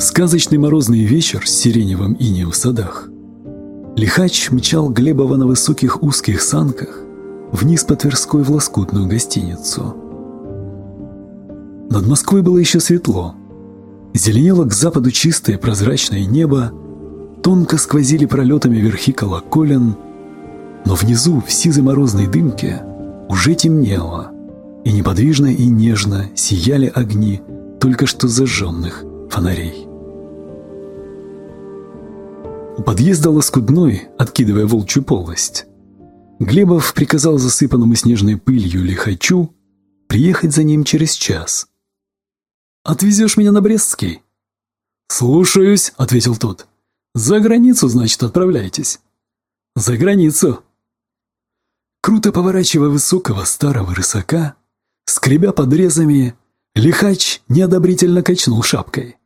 Сказочный морозный вечер с сиреневым инеем в садах. Лихач мчал Глебова на высоких узких санках вниз по Тверской в лоскутную гостиницу. Над Москвой было еще светло. Зеленело к западу чистое прозрачное небо, тонко сквозили пролетами верхи колоколен, но внизу, в сизой морозной дымке, уже темнело, и неподвижно и нежно сияли огни только что зажженных фонарей. У подъезда лоскудной откидывая волчью полость. Глебов приказал засыпанному снежной пылью лихачу приехать за ним через час. «Отвезешь меня на Брестский?» «Слушаюсь», — ответил тот. «За границу, значит, отправляйтесь». «За границу». Круто поворачивая высокого старого рысака, скребя подрезами, лихач неодобрительно качнул шапкой.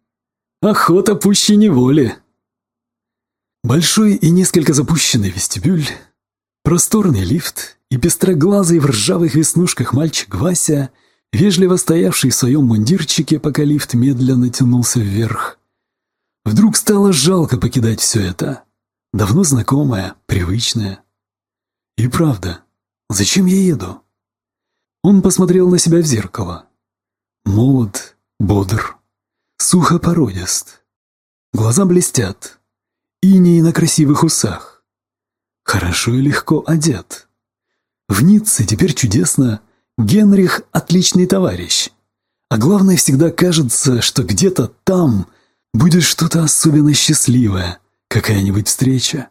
«Охота пуще неволи!» Большой и несколько запущенный вестибюль, просторный лифт и пестроглазый в ржавых веснушках мальчик Вася, вежливо стоявший в своем мундирчике, пока лифт медленно тянулся вверх. Вдруг стало жалко покидать все это, давно знакомое, привычное. И правда, зачем я еду? Он посмотрел на себя в зеркало. Молод, бодр, сухо породист. Глаза блестят, иней на красивых усах. Хорошо и легко одет. В Ницце теперь чудесно. Генрих – отличный товарищ. А главное, всегда кажется, что где-то там будет что-то особенно счастливое, какая-нибудь встреча.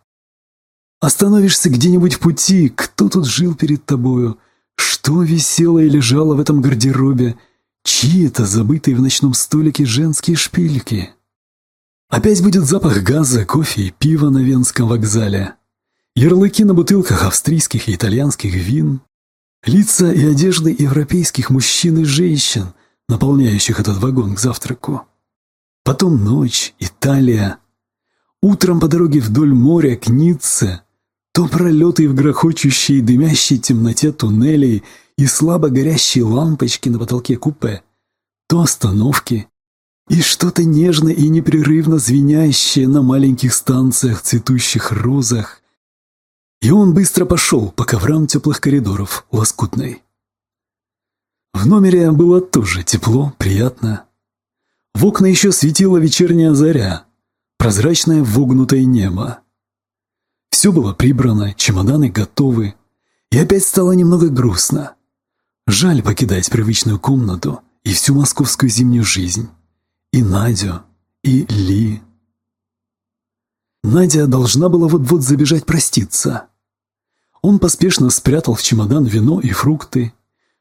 Остановишься где-нибудь в пути, кто тут жил перед тобою, что висело и лежало в этом гардеробе, чьи это забытые в ночном столике женские шпильки – Опять будет запах газа, кофе и пива на Венском вокзале. Ярлыки на бутылках австрийских и итальянских вин. Лица и одежды европейских мужчин и женщин, наполняющих этот вагон к завтраку. Потом ночь, Италия. Утром по дороге вдоль моря к Ницце. То пролеты в грохочущей дымящей темноте туннелей и слабо горящие лампочки на потолке купе. То остановки, и что-то нежно и непрерывно звенящее на маленьких станциях, цветущих розах. И он быстро пошел по коврам теплых коридоров лоскутной. В номере было тоже тепло, приятно. В окна еще светила вечерняя заря, прозрачное вогнутое небо. Все было прибрано, чемоданы готовы. И опять стало немного грустно. Жаль покидать привычную комнату и всю московскую зимнюю жизнь и Надю, и Ли. Надя должна была вот-вот забежать проститься. Он поспешно спрятал в чемодан вино и фрукты,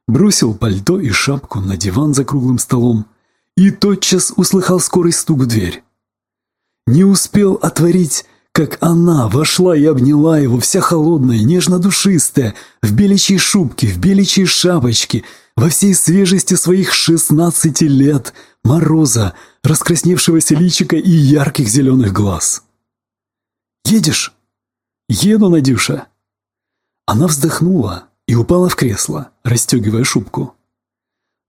бросил пальто и шапку на диван за круглым столом и тотчас услыхал скорый стук в дверь. Не успел отворить, как она вошла и обняла его, вся холодная, нежно-душистая, в беличьей шубке, в беличьей шапочке, во всей свежести своих шестнадцати лет – Мороза, раскрасневшегося личика и ярких зеленых глаз. «Едешь?» «Еду, Надюша!» Она вздохнула и упала в кресло, расстегивая шубку.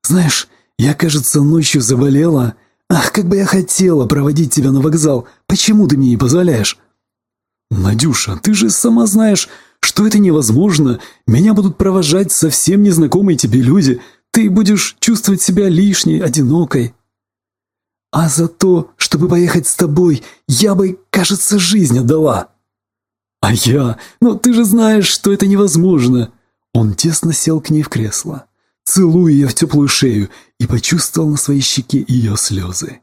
«Знаешь, я, кажется, ночью заболела. Ах, как бы я хотела проводить тебя на вокзал. Почему ты мне не позволяешь?» «Надюша, ты же сама знаешь, что это невозможно. Меня будут провожать совсем незнакомые тебе люди. Ты будешь чувствовать себя лишней, одинокой» а за то, чтобы поехать с тобой, я бы, кажется, жизнь отдала». «А я? Ну ты же знаешь, что это невозможно!» Он тесно сел к ней в кресло, целуя ее в теплую шею и почувствовал на своей щеке ее слезы.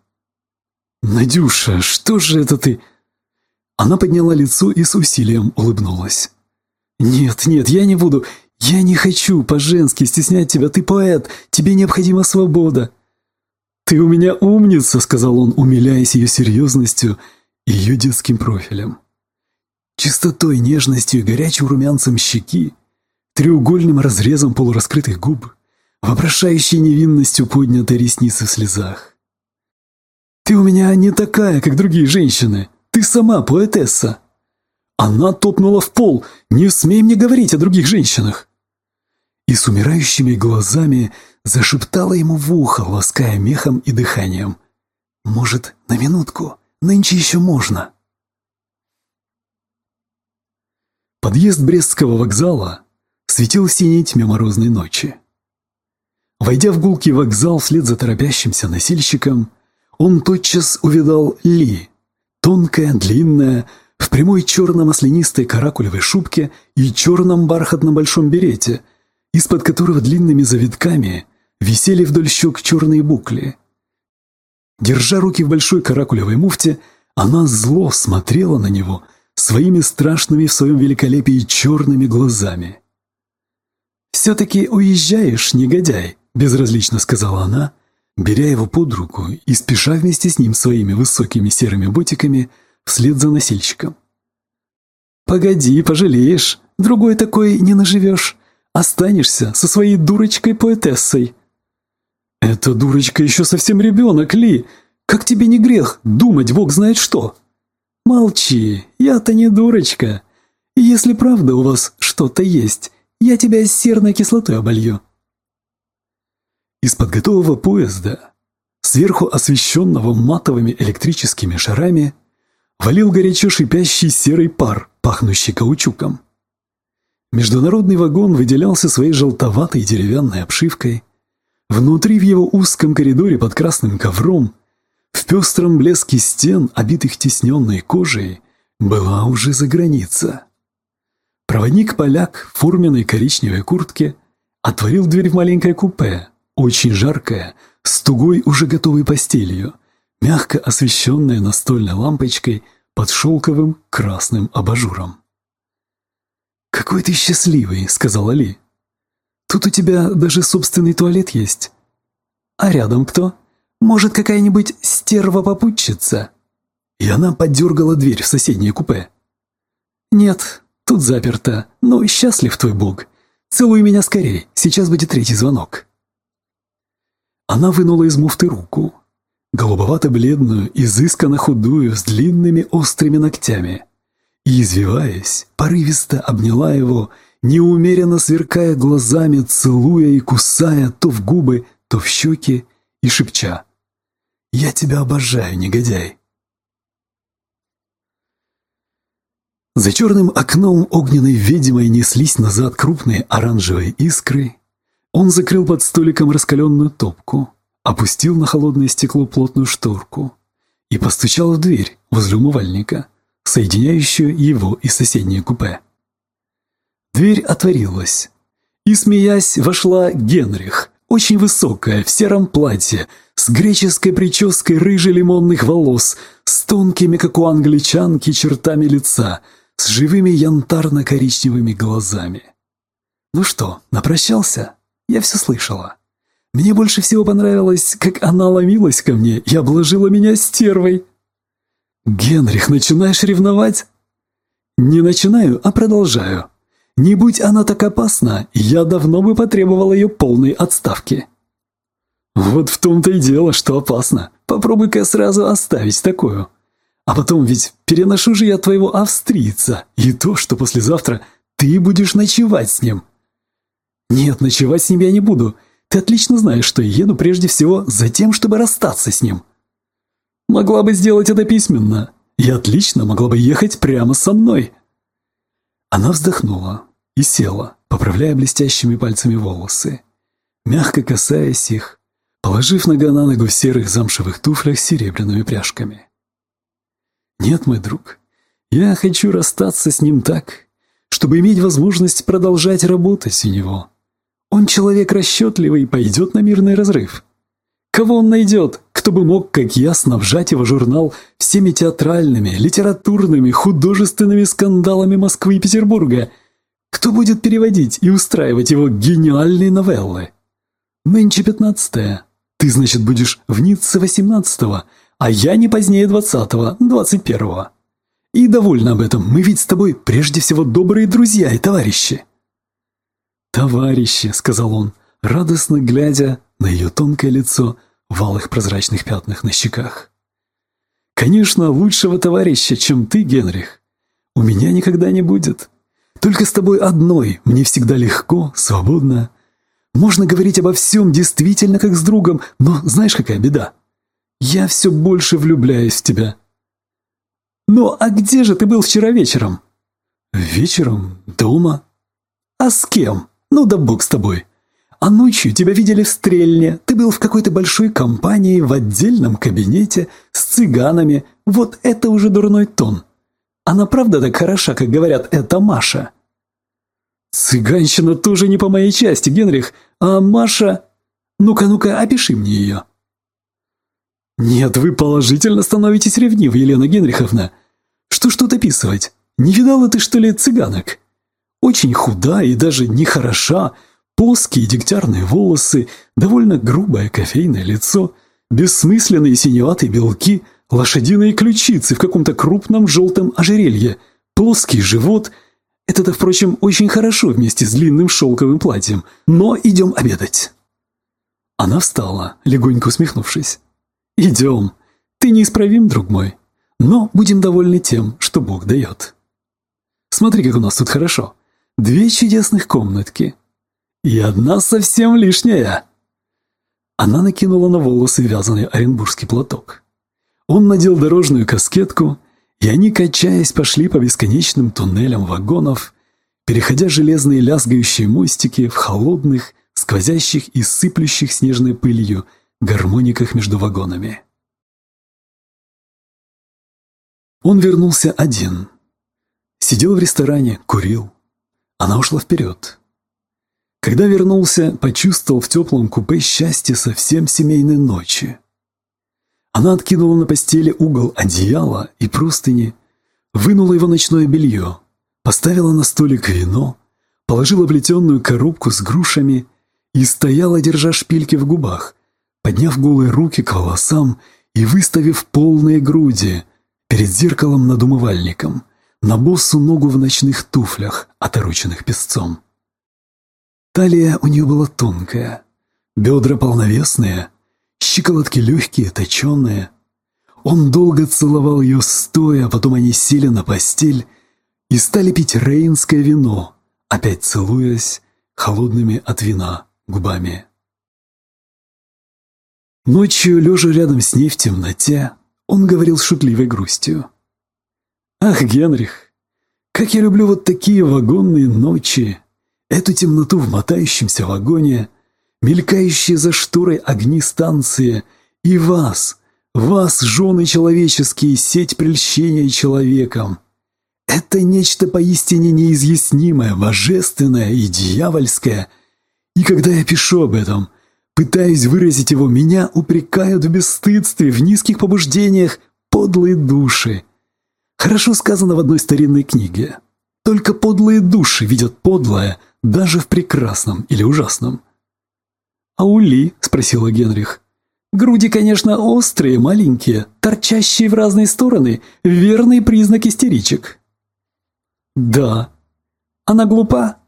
«Надюша, что же это ты?» Она подняла лицо и с усилием улыбнулась. «Нет, нет, я не буду. Я не хочу по-женски стеснять тебя. Ты поэт. Тебе необходима свобода. «Ты у меня умница», — сказал он, умиляясь ее серьезностью и ее детским профилем. Чистотой, нежностью и горячим румянцем щеки, треугольным разрезом полураскрытых губ, вопрошающей невинностью поднятой ресницы в слезах. «Ты у меня не такая, как другие женщины. Ты сама поэтесса». Она топнула в пол. «Не смей мне говорить о других женщинах». И с умирающими глазами – зашептала ему в ухо, лаская мехом и дыханием. «Может, на минутку? Нынче еще можно!» Подъезд Брестского вокзала светил в синей тьме морозной ночи. Войдя в гулкий вокзал вслед за торопящимся носильщиком, он тотчас увидал Ли, тонкая, длинная, в прямой черно-маслянистой каракулевой шубке и черном бархатном большом берете, из-под которого длинными завитками висели вдоль щек черные букли. Держа руки в большой каракулевой муфте, она зло смотрела на него своими страшными в своем великолепии черными глазами. «Все-таки уезжаешь, негодяй», — безразлично сказала она, беря его под руку и спеша вместе с ним своими высокими серыми ботиками вслед за носильщиком. «Погоди, пожалеешь, другой такой не наживешь. Останешься со своей дурочкой-поэтессой», эта дурочка еще совсем ребенок, Ли. Как тебе не грех думать бог знает что? Молчи, я-то не дурочка. Если правда у вас что-то есть, я тебя серной кислотой оболью. Из-под готового поезда, сверху освещенного матовыми электрическими шарами, валил горячо шипящий серый пар, пахнущий каучуком. Международный вагон выделялся своей желтоватой деревянной обшивкой – Внутри в его узком коридоре под красным ковром, в пестром блеске стен, обитых тесненной кожей, была уже за граница. Проводник-поляк в форменной коричневой куртке отворил дверь в маленькое купе, очень жаркое, с тугой уже готовой постелью, мягко освещенное настольной лампочкой под шелковым красным абажуром. «Какой ты счастливый!» — сказала Ли. Тут у тебя даже собственный туалет есть. А рядом кто? Может, какая-нибудь стерва-попутчица?» И она поддергала дверь в соседнее купе. «Нет, тут заперто, ну но счастлив твой бог. Целуй меня скорее, сейчас будет третий звонок». Она вынула из муфты руку, голубовато-бледную, изысканно худую, с длинными острыми ногтями, и, извиваясь, порывисто обняла его неумеренно сверкая глазами, целуя и кусая то в губы, то в щеки и шепча «Я тебя обожаю, негодяй!» За черным окном огненной ведьмой неслись назад крупные оранжевые искры. Он закрыл под столиком раскаленную топку, опустил на холодное стекло плотную шторку и постучал в дверь возле умывальника, соединяющую его и соседнее купе. Дверь отворилась. И, смеясь, вошла Генрих, очень высокая, в сером платье, с греческой прической рыже-лимонных волос, с тонкими, как у англичанки, чертами лица, с живыми янтарно-коричневыми глазами. «Ну что, напрощался?» Я все слышала. Мне больше всего понравилось, как она ломилась ко мне и обложила меня стервой. «Генрих, начинаешь ревновать?» «Не начинаю, а продолжаю», не будь она так опасна, я давно бы потребовал ее полной отставки. Вот в том-то и дело, что опасно. Попробуй-ка сразу оставить такую. А потом ведь переношу же я твоего австрийца и то, что послезавтра ты будешь ночевать с ним. Нет, ночевать с ним я не буду. Ты отлично знаешь, что еду прежде всего за тем, чтобы расстаться с ним. Могла бы сделать это письменно. И отлично могла бы ехать прямо со мной. Она вздохнула и села, поправляя блестящими пальцами волосы, мягко касаясь их, положив нога на ногу в серых замшевых туфлях с серебряными пряжками. «Нет, мой друг, я хочу расстаться с ним так, чтобы иметь возможность продолжать работать у него. Он человек расчетливый и пойдет на мирный разрыв. Кого он найдет, кто бы мог, как я, снабжать его журнал всеми театральными, литературными, художественными скандалами Москвы и Петербурга – кто будет переводить и устраивать его гениальные новеллы? Нынче пятнадцатое. Ты, значит, будешь в Ницце восемнадцатого, а я не позднее двадцатого, двадцать первого. И довольно об этом. Мы ведь с тобой прежде всего добрые друзья и товарищи. «Товарищи», — сказал он, радостно глядя на ее тонкое лицо в алых прозрачных пятнах на щеках. «Конечно, лучшего товарища, чем ты, Генрих, у меня никогда не будет. Только с тобой одной мне всегда легко, свободно. Можно говорить обо всем действительно как с другом, но знаешь, какая беда? Я все больше влюбляюсь в тебя. Ну, а где же ты был вчера вечером? Вечером? Дома? А с кем? Ну да бог с тобой. А ночью тебя видели в стрельне. Ты был в какой-то большой компании в отдельном кабинете с цыганами. Вот это уже дурной тон. Она правда так хороша, как говорят, это Маша. Цыганщина тоже не по моей части, Генрих. А Маша... Ну-ка, ну-ка, опиши мне ее. Нет, вы положительно становитесь ревнивы, Елена Генриховна. Что ж тут описывать? Не видала ты, что ли, цыганок? Очень худа и даже нехороша, плоские дегтярные волосы, довольно грубое кофейное лицо, бессмысленные синеватые белки — лошадиные ключицы в каком-то крупном желтом ожерелье, плоский живот. Это-то, впрочем, очень хорошо вместе с длинным шелковым платьем. Но идем обедать». Она встала, легонько усмехнувшись. «Идем. Ты неисправим, друг мой. Но будем довольны тем, что Бог дает. Смотри, как у нас тут хорошо. Две чудесных комнатки. И одна совсем лишняя». Она накинула на волосы вязаный оренбургский платок. Он надел дорожную каскетку, и они, качаясь, пошли по бесконечным туннелям вагонов, переходя железные лязгающие мостики в холодных, сквозящих и сыплющих снежной пылью гармониках между вагонами. Он вернулся один. Сидел в ресторане, курил. Она ушла вперед. Когда вернулся, почувствовал в теплом купе счастье совсем семейной ночи. Она откинула на постели угол одеяла и простыни, вынула его ночное белье, поставила на столик вино, положила плетенную коробку с грушами и стояла, держа шпильки в губах, подняв голые руки к волосам и выставив полные груди перед зеркалом над умывальником, на боссу ногу в ночных туфлях, отороченных песцом. Талия у нее была тонкая, бедра полновесные – Щиколотки легкие, точеные. Он долго целовал ее стоя, а потом они сели на постель и стали пить рейнское вино, опять целуясь холодными от вина губами. Ночью, лежа рядом с ней в темноте, он говорил шутливой грустью. «Ах, Генрих, как я люблю вот такие вагонные ночи! Эту темноту в мотающемся вагоне — мелькающие за шторой огни станции, и вас, вас, жены человеческие, сеть прельщения человеком. Это нечто поистине неизъяснимое, божественное и дьявольское. И когда я пишу об этом, пытаясь выразить его, меня упрекают в бесстыдстве, в низких побуждениях, подлые души. Хорошо сказано в одной старинной книге. Только подлые души видят подлое даже в прекрасном или ужасном. «А у Ли – спросила Генрих. «Груди, конечно, острые, маленькие, торчащие в разные стороны, верный признак истеричек». «Да». «Она глупа?»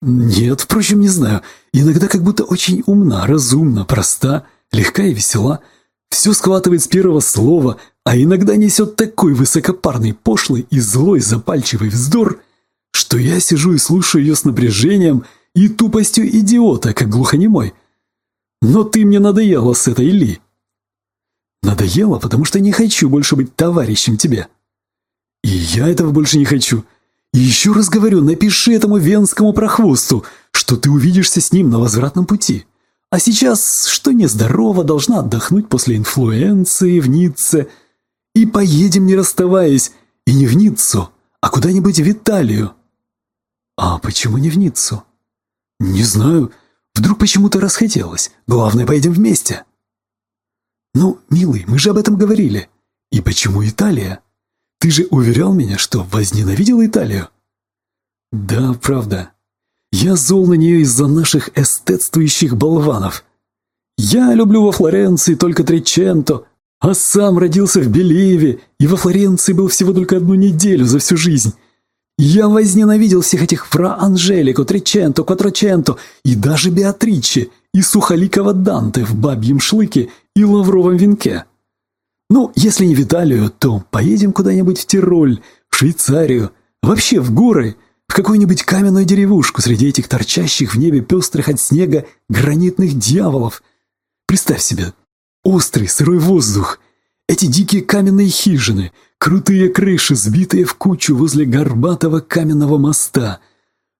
«Нет, впрочем, не знаю. Иногда как будто очень умна, разумна, проста, легка и весела. Все схватывает с первого слова, а иногда несет такой высокопарный, пошлый и злой запальчивый вздор, что я сижу и слушаю ее с напряжением и тупостью идиота, как глухонемой». Но ты мне надоела с этой Ли. Надоела, потому что не хочу больше быть товарищем тебе. И я этого больше не хочу. И еще раз говорю, напиши этому венскому прохвосту, что ты увидишься с ним на возвратном пути. А сейчас, что нездорова, должна отдохнуть после инфлюенции в Ницце. И поедем, не расставаясь, и не в Ниццу, а куда-нибудь в Италию. А почему не в Ниццу? Не знаю, Вдруг почему-то расхотелось. Главное, пойдем вместе. Ну, милый, мы же об этом говорили. И почему Италия? Ты же уверял меня, что возненавидел Италию. Да, правда. Я зол на нее из-за наших эстетствующих болванов. Я люблю во Флоренции только Триченто, а сам родился в Белеве и во Флоренции был всего только одну неделю за всю жизнь. Я возненавидел всех этих фра Анжелику, Триченто, Кватроченто и даже Беатричи, и Сухоликова Данте в бабьем шлыке и лавровом венке. Ну, если не Виталию, то поедем куда-нибудь в Тироль, в Швейцарию, вообще в горы, в какую-нибудь каменную деревушку среди этих торчащих в небе пестрых от снега гранитных дьяволов. Представь себе, острый сырой воздух – эти дикие каменные хижины, крутые крыши, сбитые в кучу возле горбатого каменного моста.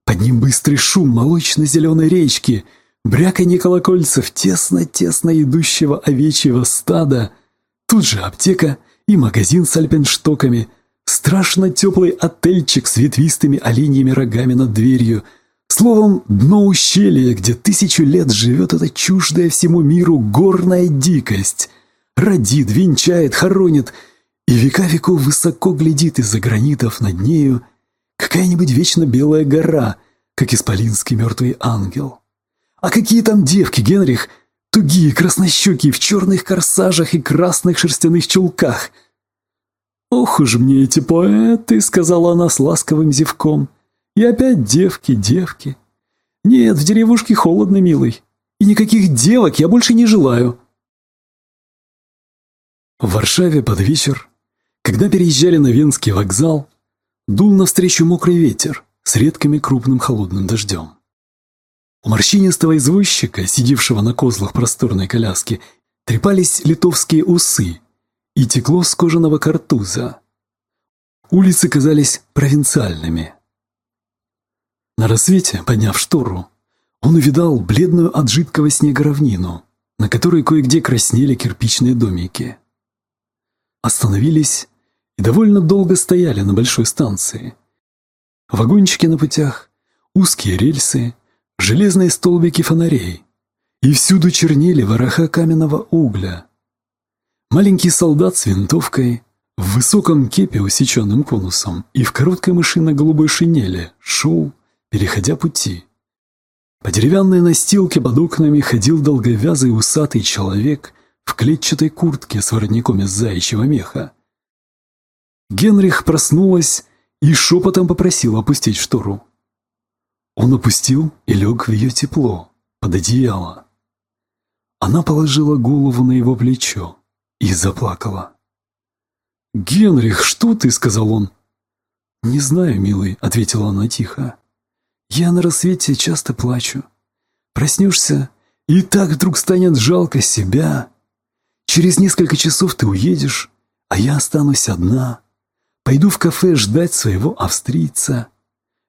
Под ним быстрый шум молочно-зеленой речки, бряканье колокольцев тесно-тесно идущего овечьего стада. Тут же аптека и магазин с альпенштоками, страшно теплый отельчик с ветвистыми оленьими рогами над дверью — Словом, дно ущелья, где тысячу лет живет эта чуждая всему миру горная дикость родит, венчает, хоронит, и века веков высоко глядит из-за гранитов над нею какая-нибудь вечно белая гора, как исполинский мертвый ангел. А какие там девки, Генрих, тугие, краснощекие, в черных корсажах и красных шерстяных чулках. «Ох уж мне эти поэты!» — сказала она с ласковым зевком. «И опять девки, девки!» «Нет, в деревушке холодно, милый, и никаких девок я больше не желаю!» В Варшаве под вечер, когда переезжали на Венский вокзал, дул навстречу мокрый ветер с редкими крупным холодным дождем. У морщинистого извозчика, сидевшего на козлах просторной коляски, трепались литовские усы и текло с кожаного картуза. Улицы казались провинциальными. На рассвете, подняв штору, он увидал бледную от жидкого снега равнину, на которой кое-где краснели кирпичные домики остановились и довольно долго стояли на большой станции. Вагончики на путях, узкие рельсы, железные столбики фонарей. И всюду чернели вороха каменного угля. Маленький солдат с винтовкой, в высоком кепе, усеченным конусом, и в короткой мышино-голубой шинели шел, переходя пути. По деревянной настилке под окнами ходил долговязый усатый человек в клетчатой куртке с воротником из заячьего меха. Генрих проснулась и шепотом попросил опустить штору. Он опустил и лег в ее тепло, под одеяло. Она положила голову на его плечо и заплакала. «Генрих, что ты?» — сказал он. «Не знаю, милый», — ответила она тихо. «Я на рассвете часто плачу. Проснешься, и так вдруг станет жалко себя, Через несколько часов ты уедешь, а я останусь одна. Пойду в кафе ждать своего австрийца.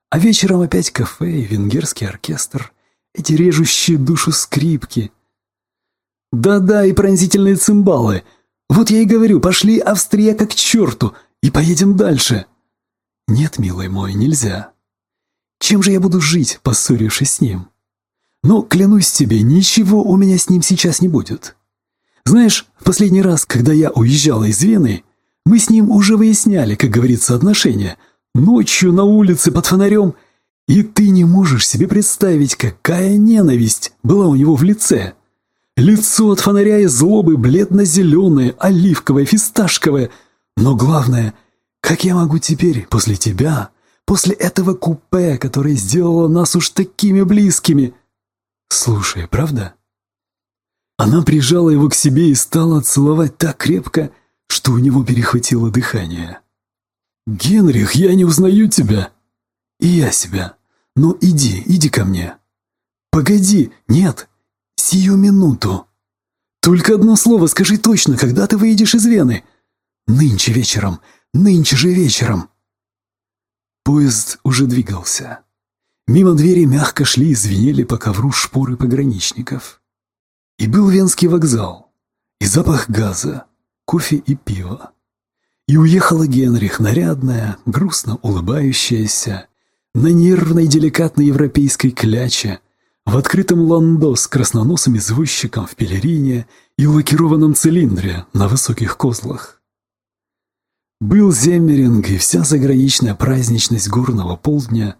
А вечером опять кафе и венгерский оркестр. Эти режущие душу скрипки. Да-да, и пронзительные цимбалы. Вот я и говорю, пошли австрияка к черту и поедем дальше. Нет, милый мой, нельзя. Чем же я буду жить, поссорившись с ним? Но, клянусь тебе, ничего у меня с ним сейчас не будет. Знаешь, последний раз, когда я уезжала из Вены, мы с ним уже выясняли, как говорится, отношения. Ночью на улице под фонарем. И ты не можешь себе представить, какая ненависть была у него в лице. Лицо от фонаря и злобы бледно-зеленое, оливковое, фисташковое. Но главное, как я могу теперь, после тебя, после этого купе, которое сделало нас уж такими близкими? Слушай, правда? Она прижала его к себе и стала целовать так крепко, что у него перехватило дыхание. «Генрих, я не узнаю тебя!» «И я себя. Но иди, иди ко мне!» «Погоди! Нет! Сию минуту!» «Только одно слово скажи точно, когда ты выйдешь из Вены!» «Нынче вечером! Нынче же вечером!» Поезд уже двигался. Мимо двери мягко шли и звенели по ковру шпоры пограничников. И был Венский вокзал, и запах газа, кофе и пива. И уехала Генрих, нарядная, грустно улыбающаяся, на нервной деликатной европейской кляче, в открытом ландо с красноносым извозчиком в пелерине и лакированном цилиндре на высоких козлах. Был Земеринг и вся заграничная праздничность горного полдня,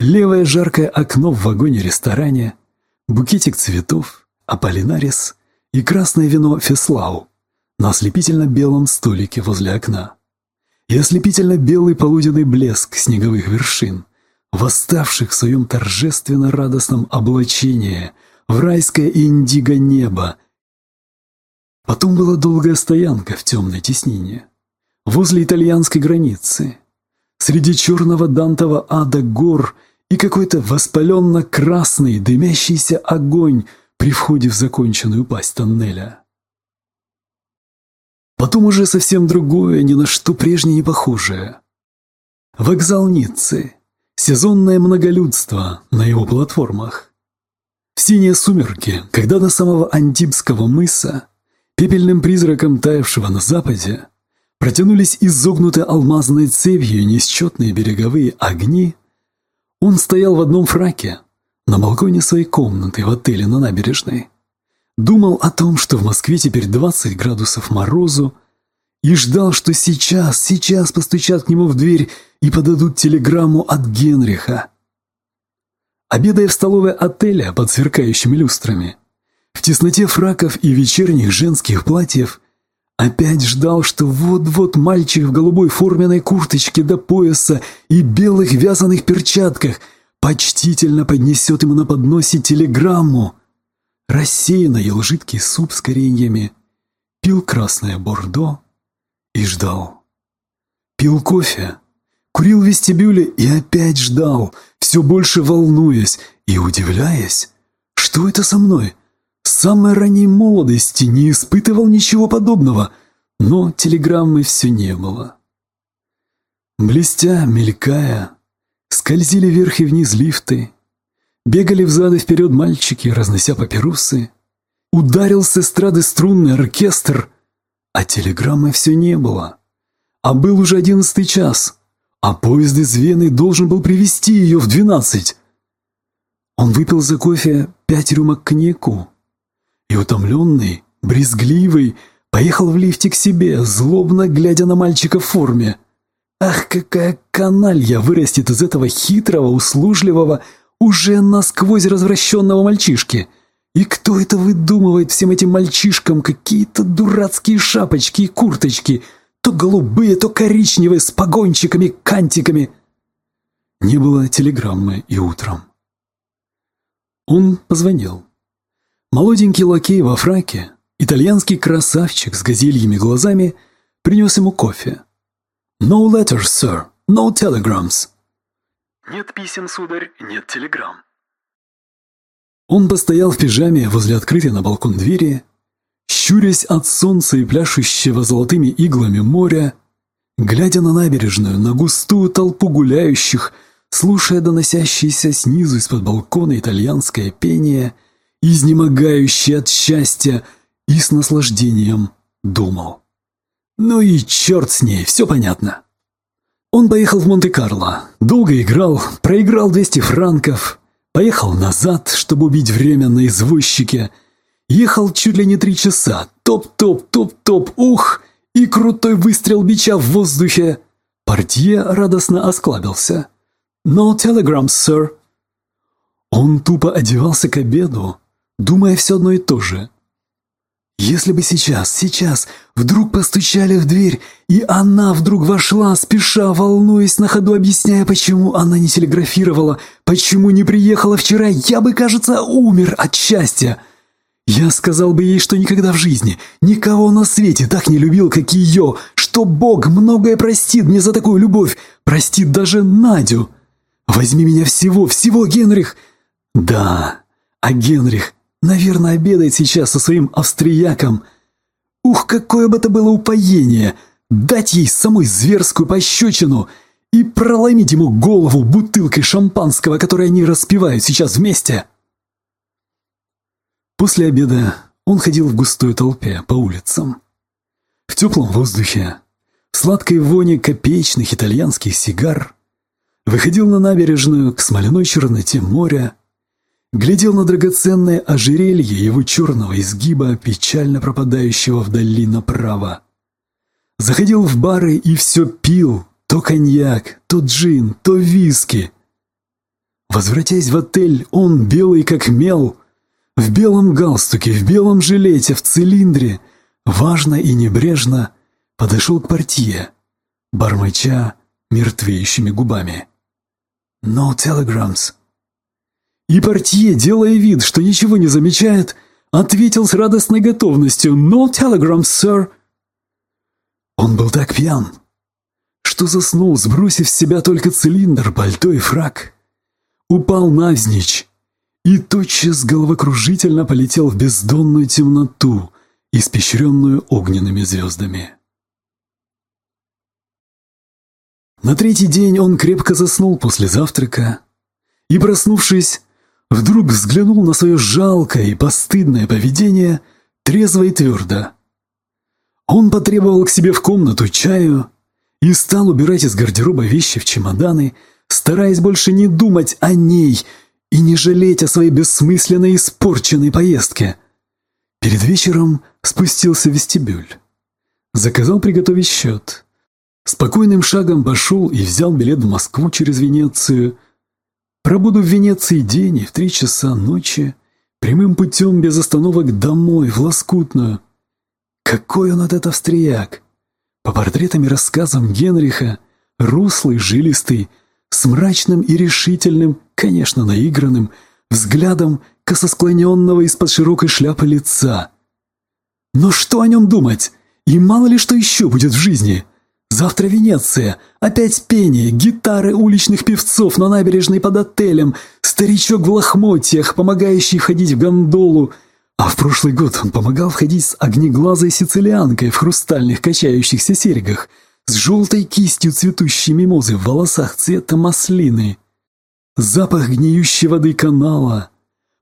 левое жаркое окно в вагоне-ресторане, букетик цветов — Аполлинарис и красное вино Феслау на ослепительно-белом столике возле окна. И ослепительно-белый полуденный блеск снеговых вершин, восставших в своем торжественно-радостном облачении в райское индиго небо. Потом была долгая стоянка в темной теснине, возле итальянской границы, среди черного дантового ада гор и какой-то воспаленно-красный дымящийся огонь – при входе в законченную пасть тоннеля. Потом уже совсем другое, ни на что прежнее не похожее. Вокзал Ниццы, сезонное многолюдство на его платформах. В синие сумерки, когда до самого Антибского мыса, пепельным призраком таявшего на западе, протянулись изогнутые алмазной цевью несчетные береговые огни, он стоял в одном фраке, на балконе своей комнаты в отеле на набережной думал о том, что в Москве теперь 20 градусов морозу, и ждал, что сейчас, сейчас постучат к нему в дверь и подадут телеграмму от Генриха. Обедая в столовой отеля под сверкающими люстрами, в тесноте фраков и вечерних женских платьев, опять ждал, что вот-вот мальчик в голубой форменной курточке до пояса и белых вязаных перчатках – почтительно поднесет ему на подносе телеграмму. Рассеянно ел жидкий суп с кореньями, пил красное бордо и ждал. Пил кофе, курил в вестибюле и опять ждал, все больше волнуясь и удивляясь, что это со мной? С самой ранней молодости не испытывал ничего подобного, но телеграммы все не было. Блестя, мелькая, скользили вверх и вниз лифты, бегали взад и вперед мальчики, разнося папирусы, Ударил с эстрады струнный оркестр, а телеграммы все не было. А был уже одиннадцатый час, а поезд из Вены должен был привести ее в двенадцать. Он выпил за кофе пять рюмок коньяку и, утомленный, брезгливый, поехал в лифте к себе, злобно глядя на мальчика в форме. Ах, какая каналья вырастет из этого хитрого, услужливого, уже насквозь развращенного мальчишки. И кто это выдумывает всем этим мальчишкам какие-то дурацкие шапочки и курточки, то голубые, то коричневые, с погончиками, кантиками? Не было телеграммы и утром. Он позвонил. Молоденький лакей во фраке, итальянский красавчик с газельями глазами, принес ему кофе – No letters, sir. No telegrams. Нет писем, сударь, нет телеграмм. Он постоял в пижаме возле открытой на балкон двери, щурясь от солнца и пляшущего золотыми иглами моря, глядя на набережную, на густую толпу гуляющих, слушая доносящееся снизу из-под балкона итальянское пение, изнемогающее от счастья и с наслаждением думал. Ну и черт с ней, все понятно. Он поехал в Монте-Карло, долго играл, проиграл 200 франков, поехал назад, чтобы убить время на извозчике, ехал чуть ли не три часа, топ-топ-топ-топ, ух, и крутой выстрел бича в воздухе. Портье радостно осклабился. «No telegram, sir». Он тупо одевался к обеду, думая все одно и то же – если бы сейчас, сейчас вдруг постучали в дверь, и она вдруг вошла, спеша, волнуясь на ходу, объясняя, почему она не телеграфировала, почему не приехала вчера, я бы, кажется, умер от счастья. Я сказал бы ей, что никогда в жизни никого на свете так не любил, как ее, что Бог многое простит мне за такую любовь, простит даже Надю. Возьми меня всего, всего, Генрих. Да, а Генрих Наверное, обедает сейчас со своим австрияком. Ух, какое бы это было упоение! Дать ей самой зверскую пощечину и проломить ему голову бутылкой шампанского, которое они распивают сейчас вместе!» После обеда он ходил в густой толпе по улицам. В теплом воздухе, в сладкой воне копеечных итальянских сигар, выходил на набережную к смоляной черноте моря, глядел на драгоценное ожерелье его черного изгиба, печально пропадающего вдали направо. Заходил в бары и все пил, то коньяк, то джин, то виски. Возвратясь в отель, он, белый как мел, в белом галстуке, в белом жилете, в цилиндре, важно и небрежно подошел к портье, бормоча мертвеющими губами. «No telegrams», и партия, делая вид, что ничего не замечает, ответил с радостной готовностью «No telegram, sir». Он был так пьян, что заснул, сбросив с себя только цилиндр, пальто и фраг. Упал навзничь и тотчас головокружительно полетел в бездонную темноту, испещренную огненными звездами. На третий день он крепко заснул после завтрака и, проснувшись, вдруг взглянул на свое жалкое и постыдное поведение трезво и твердо. Он потребовал к себе в комнату чаю и стал убирать из гардероба вещи в чемоданы, стараясь больше не думать о ней и не жалеть о своей бессмысленной испорченной поездке. Перед вечером спустился в вестибюль. Заказал приготовить счет. Спокойным шагом пошел и взял билет в Москву через Венецию – Пробуду в Венеции день и в три часа ночи, прямым путем без остановок домой, в лоскутную. Какой он от этого австрияк! По портретам и рассказам Генриха, руслый, жилистый, с мрачным и решительным, конечно, наигранным, взглядом кососклоненного из-под широкой шляпы лица. Но что о нем думать? И мало ли что еще будет в жизни — Завтра Венеция. Опять пение, гитары уличных певцов на набережной под отелем, старичок в лохмотьях, помогающий ходить в гондолу. А в прошлый год он помогал ходить с огнеглазой сицилианкой в хрустальных качающихся серьгах, с желтой кистью цветущей мимозы в волосах цвета маслины. Запах гниющей воды канала.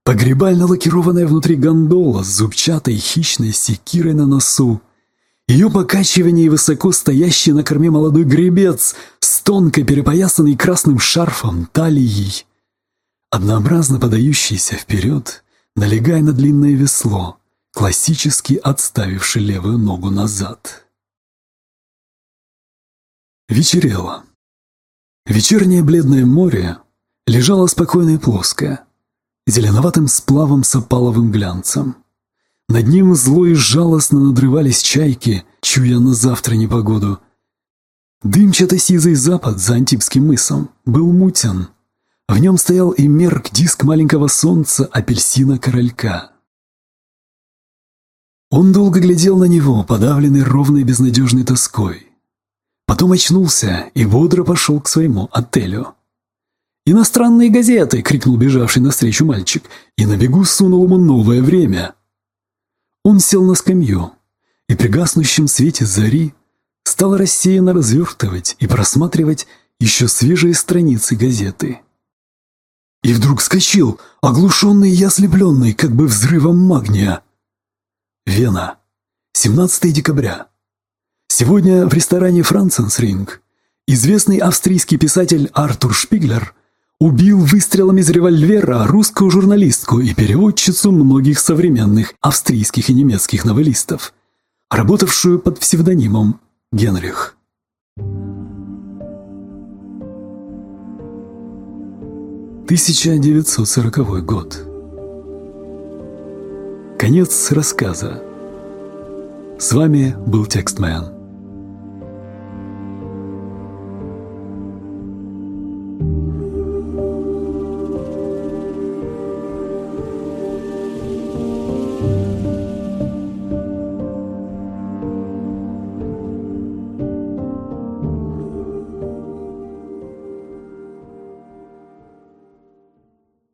Погребально лакированная внутри гондола с зубчатой хищной секирой на носу. Ее покачивание высоко стоящий на корме молодой гребец с тонко перепоясанной красным шарфом талией, однообразно подающийся вперед, налегая на длинное весло, классически отставивший левую ногу назад. Вечерело. Вечернее бледное море лежало спокойно и плоское, зеленоватым сплавом с опаловым глянцем. Над ним зло и жалостно надрывались чайки, чуя на завтра непогоду. Дымчато-сизый запад за Антипским мысом был мутен. В нем стоял и мерк диск маленького солнца апельсина-королька. Он долго глядел на него, подавленный ровной безнадежной тоской. Потом очнулся и бодро пошел к своему отелю. «Иностранные газеты!» — крикнул бежавший навстречу мальчик, и на бегу сунул ему новое время — он сел на скамью, и при гаснущем свете зари стал рассеянно развертывать и просматривать еще свежие страницы газеты. И вдруг скочил, оглушенный и ослепленный, как бы взрывом магния. Вена, 17 декабря. Сегодня в ресторане «Франценсринг» известный австрийский писатель Артур Шпиглер – убил выстрелом из револьвера русскую журналистку и переводчицу многих современных австрийских и немецких новеллистов, работавшую под псевдонимом Генрих. Thank you. 1940 год. Конец рассказа. С вами был Текстмен.